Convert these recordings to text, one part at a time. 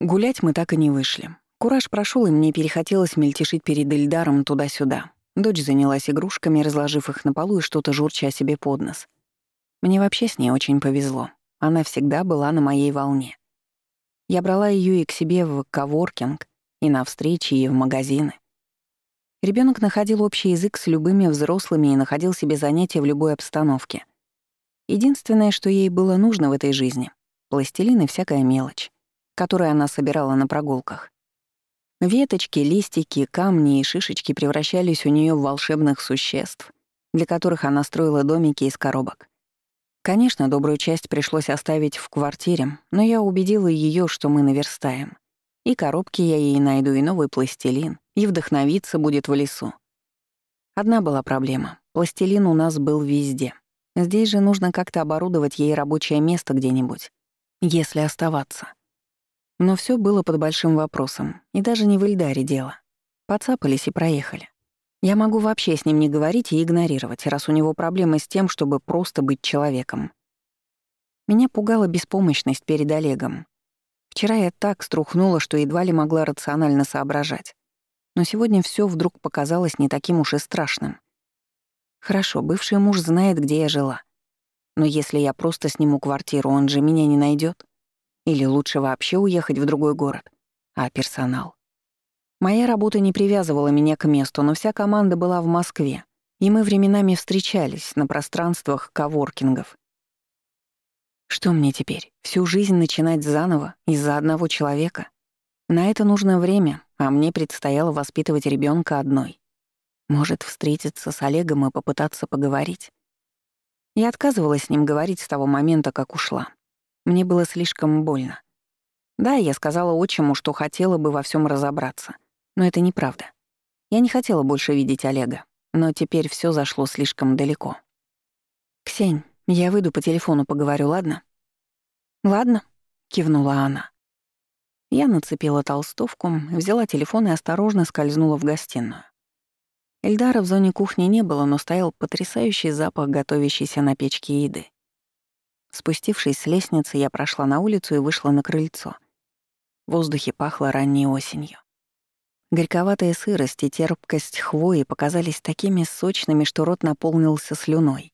Гулять мы так и не вышли. Кураж прошел, и мне перехотелось мельтешить перед Эльдаром туда-сюда. Дочь занялась игрушками, разложив их на полу и что-то журча себе под нос. Мне вообще с ней очень повезло. Она всегда была на моей волне. Я брала ее и к себе в коворкинг, и на встречи, и в магазины. Ребенок находил общий язык с любыми взрослыми и находил себе занятия в любой обстановке. Единственное, что ей было нужно в этой жизни — пластилин и всякая мелочь, которую она собирала на прогулках. Веточки, листики, камни и шишечки превращались у нее в волшебных существ, для которых она строила домики из коробок. Конечно, добрую часть пришлось оставить в квартире, но я убедила ее, что мы наверстаем. И коробки я ей найду, и новый пластилин, и вдохновиться будет в лесу. Одна была проблема. Пластилин у нас был везде. Здесь же нужно как-то оборудовать ей рабочее место где-нибудь, если оставаться. Но все было под большим вопросом, и даже не в Ильдаре дело. Поцапались и проехали. Я могу вообще с ним не говорить и игнорировать, раз у него проблемы с тем, чтобы просто быть человеком. Меня пугала беспомощность перед Олегом. Вчера я так струхнула, что едва ли могла рационально соображать. Но сегодня все вдруг показалось не таким уж и страшным. Хорошо, бывший муж знает, где я жила. Но если я просто сниму квартиру, он же меня не найдет. Или лучше вообще уехать в другой город? А персонал? Моя работа не привязывала меня к месту, но вся команда была в Москве, и мы временами встречались на пространствах коворкингов. Что мне теперь, всю жизнь начинать заново из-за одного человека? На это нужно время, а мне предстояло воспитывать ребенка одной. Может, встретиться с Олегом и попытаться поговорить? Я отказывалась с ним говорить с того момента, как ушла. Мне было слишком больно. Да, я сказала отчиму, что хотела бы во всем разобраться. Но это неправда. Я не хотела больше видеть Олега, но теперь все зашло слишком далеко. «Ксень, я выйду по телефону поговорю, ладно?» «Ладно», — кивнула она. Я нацепила толстовку, взяла телефон и осторожно скользнула в гостиную. Эльдара в зоне кухни не было, но стоял потрясающий запах готовящейся на печке еды. Спустившись с лестницы, я прошла на улицу и вышла на крыльцо. В воздухе пахло ранней осенью. Горьковатая сырость и терпкость хвои показались такими сочными, что рот наполнился слюной.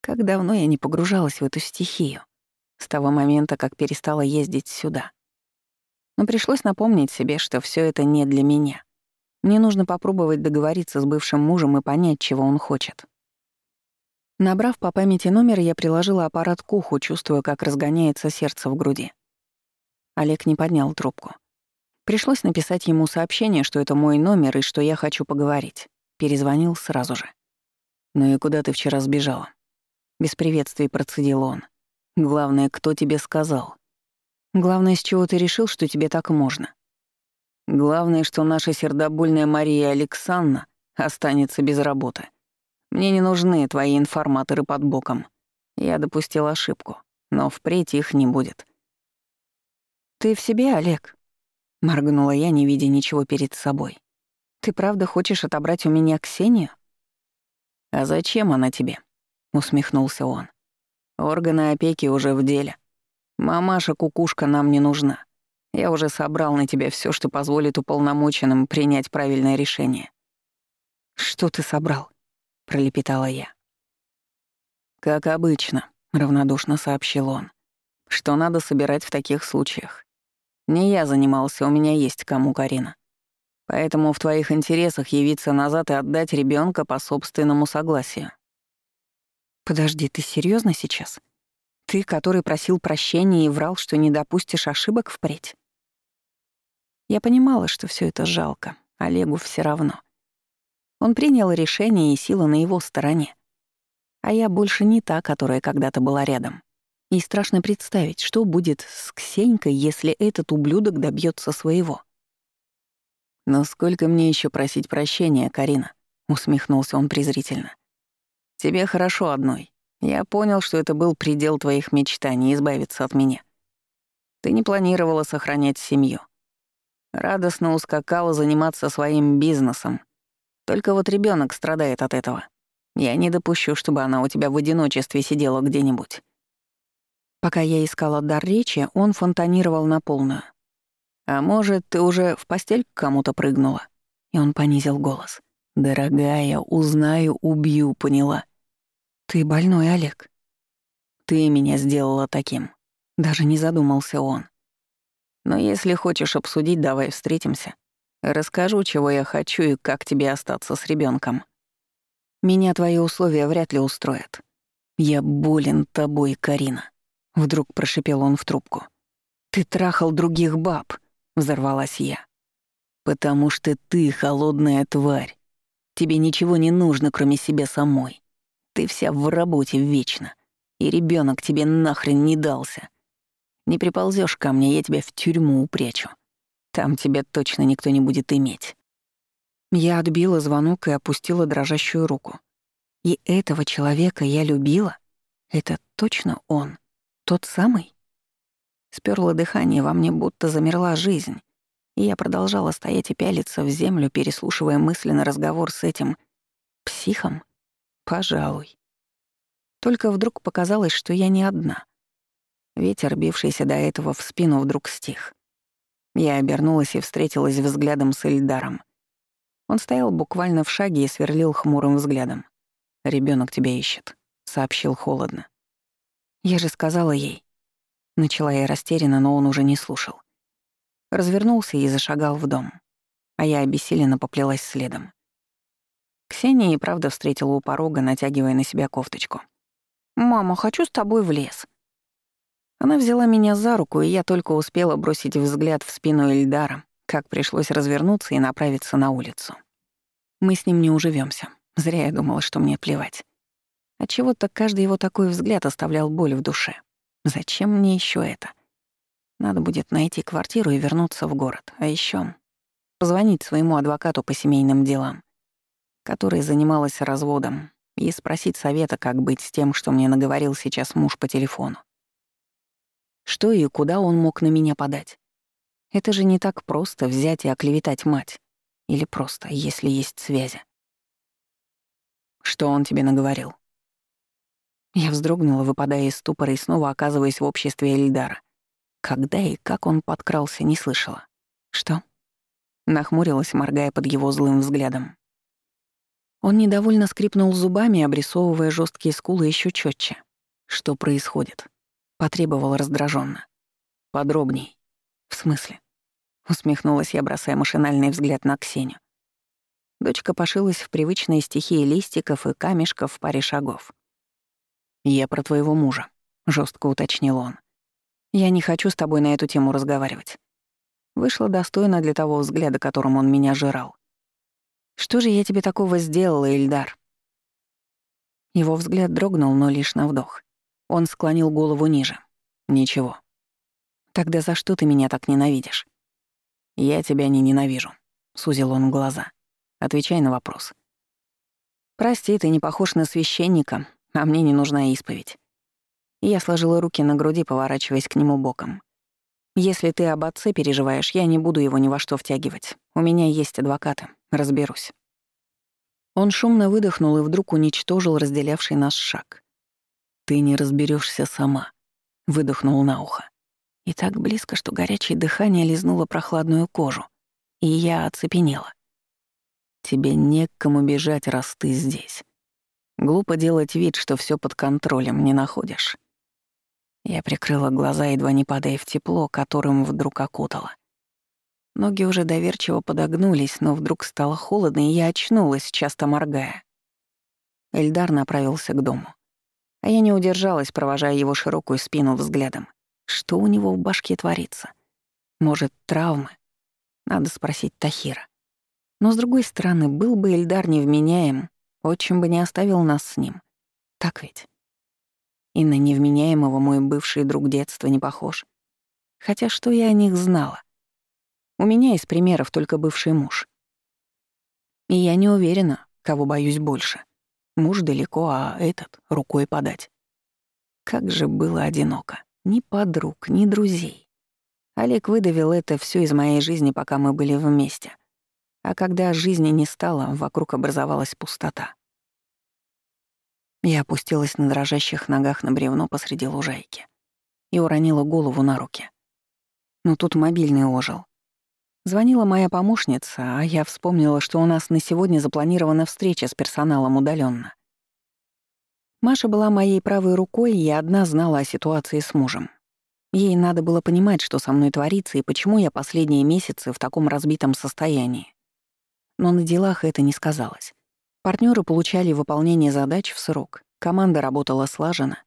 Как давно я не погружалась в эту стихию. С того момента, как перестала ездить сюда. Но пришлось напомнить себе, что все это не для меня. Мне нужно попробовать договориться с бывшим мужем и понять, чего он хочет. Набрав по памяти номер, я приложила аппарат к уху, чувствуя, как разгоняется сердце в груди. Олег не поднял трубку. Пришлось написать ему сообщение, что это мой номер и что я хочу поговорить. Перезвонил сразу же. «Ну и куда ты вчера сбежала?» Без приветствий процедил он. «Главное, кто тебе сказал?» «Главное, с чего ты решил, что тебе так можно?» «Главное, что наша сердобольная Мария Александровна останется без работы», мне не нужны твои информаторы под боком. Я допустил ошибку, но впредь их не будет. «Ты в себе, Олег?» — моргнула я, не видя ничего перед собой. «Ты правда хочешь отобрать у меня Ксению?» «А зачем она тебе?» — усмехнулся он. «Органы опеки уже в деле. Мамаша-кукушка нам не нужна. Я уже собрал на тебя все, что позволит уполномоченным принять правильное решение». «Что ты собрал?» — пролепетала я. «Как обычно», — равнодушно сообщил он, — «что надо собирать в таких случаях. Не я занимался, у меня есть кому, Карина. Поэтому в твоих интересах явиться назад и отдать ребенка по собственному согласию». «Подожди, ты серьезно сейчас? Ты, который просил прощения и врал, что не допустишь ошибок впредь?» Я понимала, что все это жалко, Олегу все равно — он принял решение, и сила на его стороне. А я больше не та, которая когда-то была рядом. И страшно представить, что будет с Ксенькой, если этот ублюдок добьется своего. «Но сколько мне еще просить прощения, Карина?» — усмехнулся он презрительно. «Тебе хорошо одной. Я понял, что это был предел твоих мечтаний — избавиться от меня. Ты не планировала сохранять семью. Радостно ускакала заниматься своим бизнесом, только вот ребенок страдает от этого. Я не допущу, чтобы она у тебя в одиночестве сидела где-нибудь». Пока я искала дар речи, он фонтанировал на полную. А может, ты уже в постель к кому-то прыгнула?» И он понизил голос. «Дорогая, узнаю, убью, поняла?» «Ты больной, Олег». «Ты меня сделала таким». Даже не задумался он. «Но если хочешь обсудить, давай встретимся. Расскажу, чего я хочу и как тебе остаться с ребенком. Меня твои условия вряд ли устроят. Я болен тобой, Карина. Вдруг прошипел он в трубку. Ты трахал других баб, взорвалась я. Потому что ты холодная тварь. Тебе ничего не нужно, кроме себя самой. Ты вся в работе вечно. И ребенок тебе нахрен не дался. Не приползешь ко мне, я тебя в тюрьму упрячу. Там тебя точно никто не будет иметь». Я отбила звонок и опустила дрожащую руку. И этого человека я любила? Это точно он? Тот самый? Спёрло дыхание, во мне будто замерла жизнь. И я продолжала стоять и пялиться в землю, переслушивая мысленный разговор с этим психом. Пожалуй. Только вдруг показалось, что я не одна. Ветер, бившийся до этого в спину, вдруг стих. Я обернулась и встретилась взглядом с Эльдаром. Он стоял буквально в шаге и сверлил хмурым взглядом. Ребенок тебя ищет», — сообщил холодно. «Я же сказала ей». Начала я растерянно, но он уже не слушал. Развернулся и зашагал в дом. А я обессиленно поплелась следом. Ксения и правда встретила у порога, натягивая на себя кофточку. «Мама, хочу с тобой в лес», она взяла меня за руку, и я только успела бросить взгляд в спину Эльдара, как пришлось развернуться и направиться на улицу. Мы с ним не уживемся. Зря я думала, что мне плевать. Отчего-то каждый его такой взгляд оставлял боль в душе. Зачем мне еще это? Надо будет найти квартиру и вернуться в город. А еще позвонить своему адвокату по семейным делам, который занималась разводом, и спросить совета, как быть с тем, что мне наговорил сейчас муж по телефону. Что и куда он мог на меня подать? Это же не так просто взять и оклеветать мать. Или просто, если есть связи. Что он тебе наговорил? Я вздрогнула, выпадая из ступора и снова оказываясь в обществе Эльдара. Когда и как он подкрался, не слышала. Что? Нахмурилась, моргая под его злым взглядом. Он недовольно скрипнул зубами, обрисовывая жесткие скулы еще четче. Что происходит? Потребовал раздраженно. Подробней. В смысле? Усмехнулась я, бросая машинальный взгляд на Ксению. Дочка пошилась в привычные стихии листиков и камешков в паре шагов. «Я про твоего мужа», — жестко уточнил он. «Я не хочу с тобой на эту тему разговаривать». Вышло достойно для того взгляда, которым он меня жирал. «Что же я тебе такого сделала, Ильдар?» Его взгляд дрогнул, но лишь на вдох. Он склонил голову ниже. «Ничего. Тогда за что ты меня так ненавидишь?» «Я тебя не ненавижу», — сузил он глаза. «Отвечай на вопрос». «Прости, ты не похож на священника, а мне не нужна исповедь». Я сложила руки на груди, поворачиваясь к нему боком. «Если ты об отце переживаешь, я не буду его ни во что втягивать. У меня есть адвокаты. Разберусь». Он шумно выдохнул и вдруг уничтожил разделявший нас шаг. «Ты не разберешься сама», — выдохнул на ухо. И так близко, что горячее дыхание лизнуло прохладную кожу, и я оцепенела. «Тебе не к кому бежать, раз ты здесь. Глупо делать вид, что все под контролем, не находишь». Я прикрыла глаза, едва не падая в тепло, которым вдруг окутала. Ноги уже доверчиво подогнулись, но вдруг стало холодно, и я очнулась, часто моргая. Эльдар направился к дому. А я не удержалась, провожая его широкую спину взглядом. Что у него в башке творится? Может, травмы? Надо спросить Тахира. Но, с другой стороны, был бы Эльдар невменяем, отчим бы не оставил нас с ним. Так ведь? И на невменяемого мой бывший друг детства не похож. Хотя что я о них знала? У меня из примеров только бывший муж. И я не уверена, кого боюсь больше — Муж далеко, а этот — рукой подать. Как же было одиноко. Ни подруг, ни друзей. Олег выдавил это все из моей жизни, пока мы были вместе. А когда жизни не стало, вокруг образовалась пустота. Я опустилась на дрожащих ногах на бревно посреди лужайки и уронила голову на руки. Но тут мобильный ожил. Звонила моя помощница, а я вспомнила, что у нас на сегодня запланирована встреча с персоналом удаленно. Маша была моей правой рукой и одна знала о ситуации с мужем. Ей надо было понимать, что со мной творится и почему я последние месяцы в таком разбитом состоянии. Но на делах это не сказалось. Партнеры получали выполнение задач в срок, команда работала слаженно,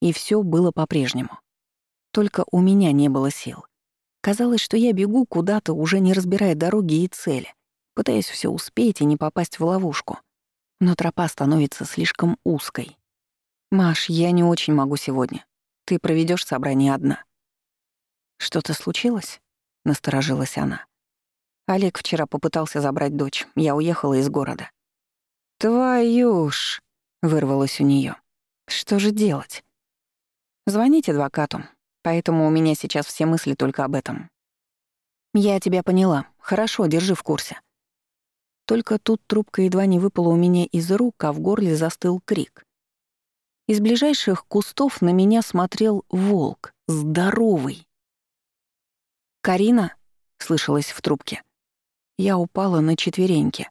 и все было по-прежнему. Только у меня не было сил. Казалось, что я бегу куда-то, уже не разбирая дороги и цели, пытаясь все успеть и не попасть в ловушку. Но тропа становится слишком узкой. «Маш, я не очень могу сегодня. Ты проведешь собрание одна». «Что-то случилось?» — насторожилась она. Олег вчера попытался забрать дочь. Я уехала из города. «Твою ж!» — вырвалось у нее. «Что же делать?» «Звонить адвокату. Поэтому у меня сейчас все мысли только об этом. Я тебя поняла. Хорошо, держи в курсе. Только тут трубка едва не выпала у меня из рук, а в горле застыл крик. Из ближайших кустов на меня смотрел волк, здоровый. «Карина?» — слышалось в трубке. Я упала на четвереньки.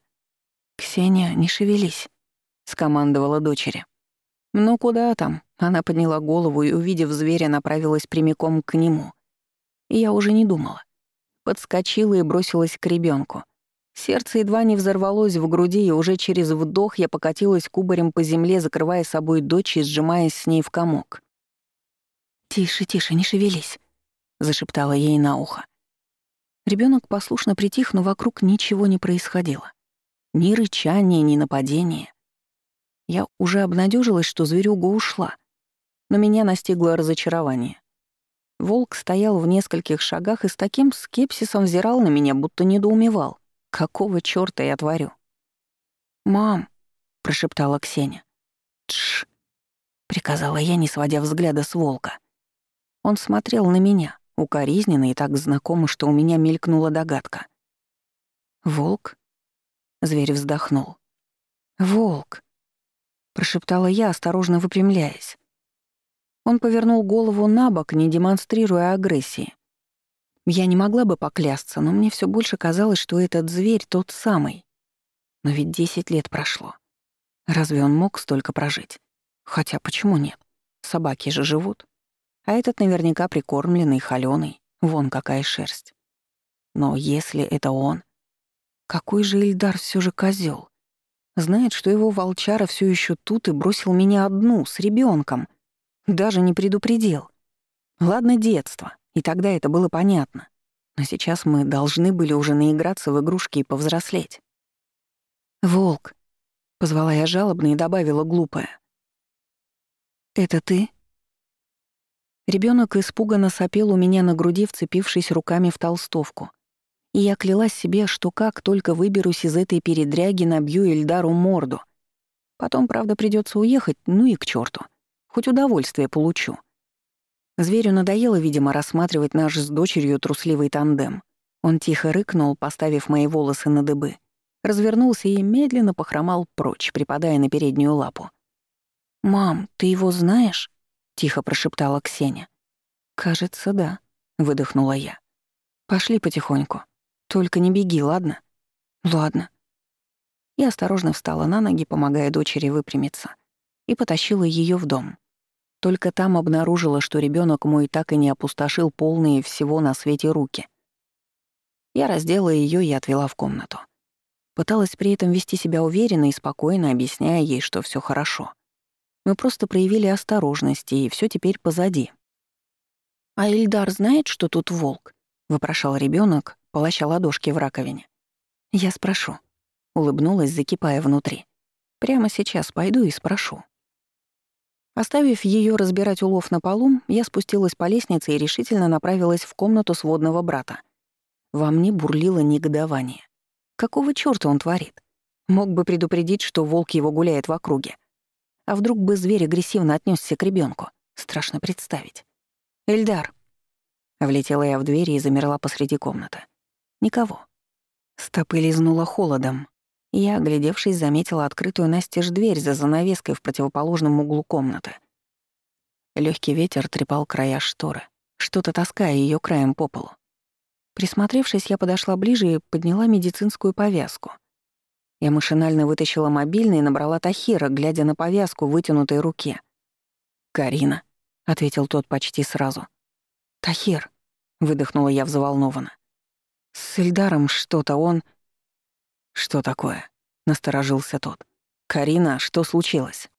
«Ксения, не шевелись», — скомандовала дочери. «Ну куда там?» Она подняла голову и, увидев зверя, направилась прямиком к нему. И я уже не думала. Подскочила и бросилась к ребенку. Сердце едва не взорвалось в груди, и уже через вдох я покатилась кубарем по земле, закрывая собой дочь и сжимаясь с ней в комок. «Тише, тише, не шевелись», — зашептала ей на ухо. Ребенок послушно притих, но вокруг ничего не происходило. Ни рычания, ни нападения. Я уже обнадежилась, что зверюга ушла но меня настигло разочарование. Волк стоял в нескольких шагах и с таким скепсисом взирал на меня, будто недоумевал. Какого чёрта я творю? «Мам», — прошептала Ксения. «Тш», — приказала я, не сводя взгляда с волка. Он смотрел на меня, укоризненно и так знакомо, что у меня мелькнула догадка. «Волк?» — зверь вздохнул. «Волк», — прошептала я, осторожно выпрямляясь. Он повернул голову на бок, не демонстрируя агрессии. Я не могла бы поклясться, но мне все больше казалось, что этот зверь тот самый. Но ведь десять лет прошло. Разве он мог столько прожить? Хотя почему нет? Собаки же живут. А этот наверняка прикормленный, холёный. Вон какая шерсть. Но если это он... Какой же Ильдар все же козел? Знает, что его волчара все еще тут и бросил меня одну, с ребенком. Даже не предупредил. Ладно, детство, и тогда это было понятно. Но сейчас мы должны были уже наиграться в игрушки и повзрослеть. «Волк», — позвала я жалобно и добавила глупое. «Это ты?» Ребенок испуганно сопел у меня на груди, вцепившись руками в толстовку. И я клялась себе, что как только выберусь из этой передряги, набью Эльдару морду. Потом, правда, придется уехать, ну и к черту. Хоть удовольствие получу. Зверю надоело, видимо, рассматривать наш с дочерью трусливый тандем. Он тихо рыкнул, поставив мои волосы на дыбы. Развернулся и медленно похромал прочь, припадая на переднюю лапу. «Мам, ты его знаешь?» — тихо прошептала Ксения. «Кажется, да», — выдохнула я. «Пошли потихоньку. Только не беги, ладно?» «Ладно». Я осторожно встала на ноги, помогая дочери выпрямиться, и потащила ее в дом. Только там обнаружила, что ребенок мой так и не опустошил полные всего на свете руки. Я раздела ее и отвела в комнату. Пыталась при этом вести себя уверенно и спокойно, объясняя ей, что все хорошо. Мы просто проявили осторожность, и все теперь позади. «А Ильдар знает, что тут волк?» — вопрошал ребенок, полоща ладошки в раковине. «Я спрошу», — улыбнулась, закипая внутри. «Прямо сейчас пойду и спрошу». Оставив ее разбирать улов на полу, я спустилась по лестнице и решительно направилась в комнату сводного брата. Во мне бурлило негодование. Какого чёрта он творит? Мог бы предупредить, что волк его гуляет в округе. А вдруг бы зверь агрессивно отнесся к ребенку? Страшно представить. «Эльдар!» Влетела я в дверь и замерла посреди комнаты. Никого. Стопы лизнула холодом. Я, оглядевшись, заметила открытую настежь дверь за занавеской в противоположном углу комнаты. Легкий ветер трепал края шторы, что-то таская ее краем по полу. Присмотревшись, я подошла ближе и подняла медицинскую повязку. Я машинально вытащила мобильный и набрала Тахира, глядя на повязку в вытянутой руке. «Карина», — ответил тот почти сразу. «Тахир», — выдохнула я взволнованно. «С Эльдаром что-то он...» «Что такое?» — насторожился тот. «Карина, что случилось?»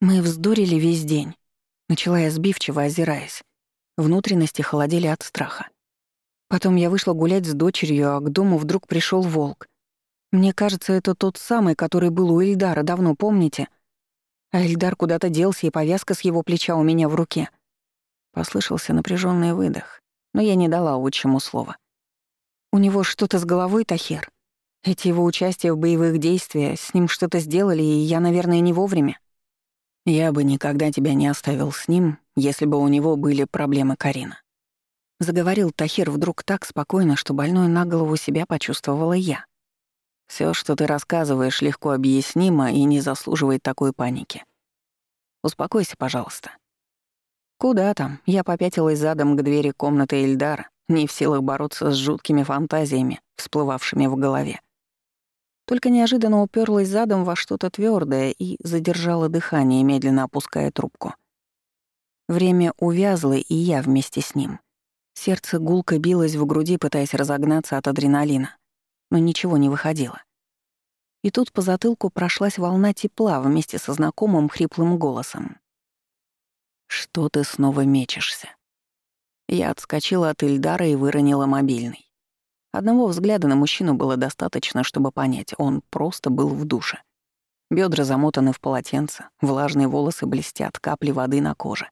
Мы вздорили весь день. Начала я сбивчиво, озираясь. Внутренности холодели от страха. Потом я вышла гулять с дочерью, а к дому вдруг пришел волк. Мне кажется, это тот самый, который был у Эльдара, давно помните? А Эльдар куда-то делся, и повязка с его плеча у меня в руке. Послышался напряженный выдох, но я не дала отчиму слова. У него что-то с головой, Тахир. Эти его участия в боевых действиях с ним что-то сделали, и я, наверное, не вовремя. Я бы никогда тебя не оставил с ним, если бы у него были проблемы Карина. Заговорил Тахир вдруг так спокойно, что больной на голову себя почувствовала я. Все, что ты рассказываешь, легко объяснимо и не заслуживает такой паники. Успокойся, пожалуйста. Куда там? Я попятилась задом к двери комнаты Эльдара, не в силах бороться с жуткими фантазиями, всплывавшими в голове. Только неожиданно уперлась задом во что-то твердое и задержала дыхание, медленно опуская трубку. Время увязло, и я вместе с ним. Сердце гулко билось в груди, пытаясь разогнаться от адреналина, но ничего не выходило. И тут по затылку прошлась волна тепла вместе со знакомым хриплым голосом. «Что ты снова мечешься?» Я отскочила от Ильдара и выронила мобильный. Одного взгляда на мужчину было достаточно, чтобы понять, он просто был в душе. Бедра замотаны в полотенце, влажные волосы блестят, капли воды на коже.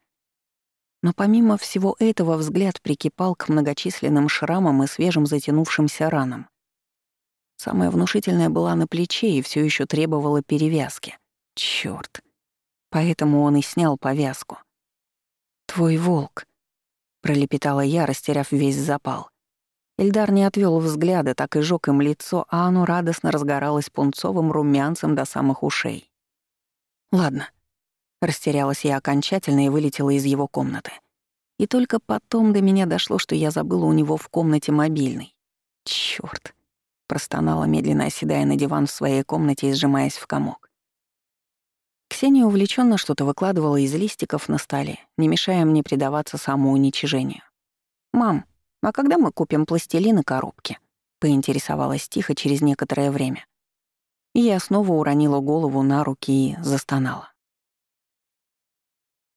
Но помимо всего этого взгляд прикипал к многочисленным шрамам и свежим затянувшимся ранам. Самая внушительная была на плече и все еще требовала перевязки. Черт! Поэтому он и снял повязку. «Твой волк», — пролепетала я, растеряв весь запал. Эльдар не отвел взгляда, так и жёг им лицо, а оно радостно разгоралось пунцовым румянцем до самых ушей. «Ладно». Растерялась я окончательно и вылетела из его комнаты. И только потом до меня дошло, что я забыла у него в комнате мобильный. «Чёрт!» — простонала, медленно оседая на диван в своей комнате и сжимаясь в комок. Ксения увлеченно что-то выкладывала из листиков на столе, не мешая мне предаваться самоуничижению. «Мам, «А когда мы купим пластилин и коробки?» — поинтересовалась тихо через некоторое время. И я снова уронила голову на руки и застонала.